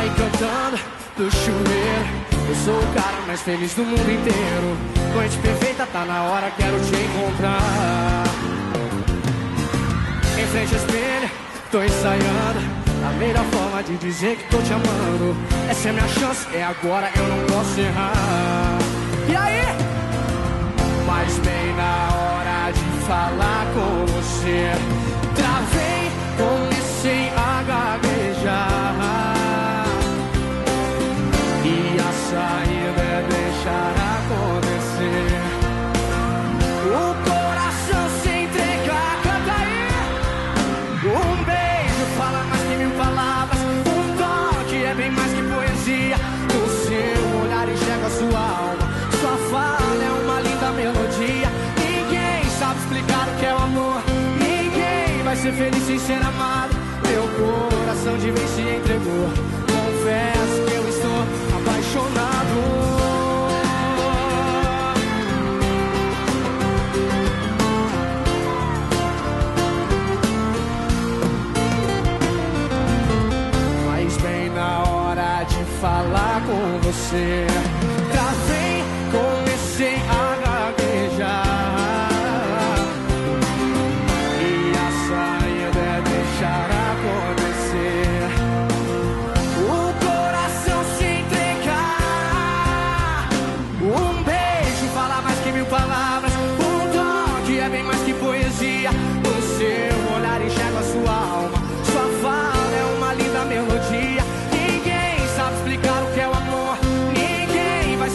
Sai cantando do chuveiro. Eu sou o cara mais feliz do mundo inteiro. Noite perfeita, tá na hora, quero te encontrar. Em frente ao espelho, tô ensaiando. A melhor forma de dizer que tô te amando. Essa é minha chance, é agora, eu não posso errar. E aí? Mas bem na hora de falar com você, travei, comecei a gaguejar. Saída é deixar acontecer. O coração se entregar, canta aí. Um beijo fala mais que mil palavras. Um toque é bem mais que poesia. No seu olhar enxerga a sua alma. Sua fala é uma linda melodia. Ninguém sabe explicar o que é o amor. Ninguém vai ser feliz sem ser amado. Meu coração de vez se entregou. Confesso com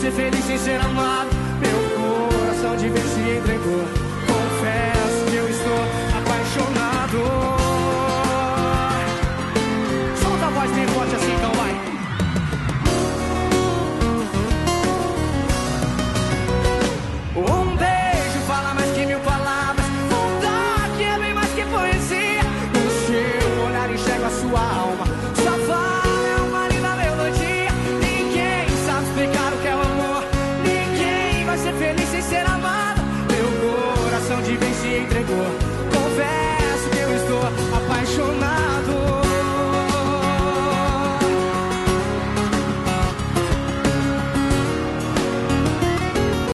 ser feliz sem ser amado.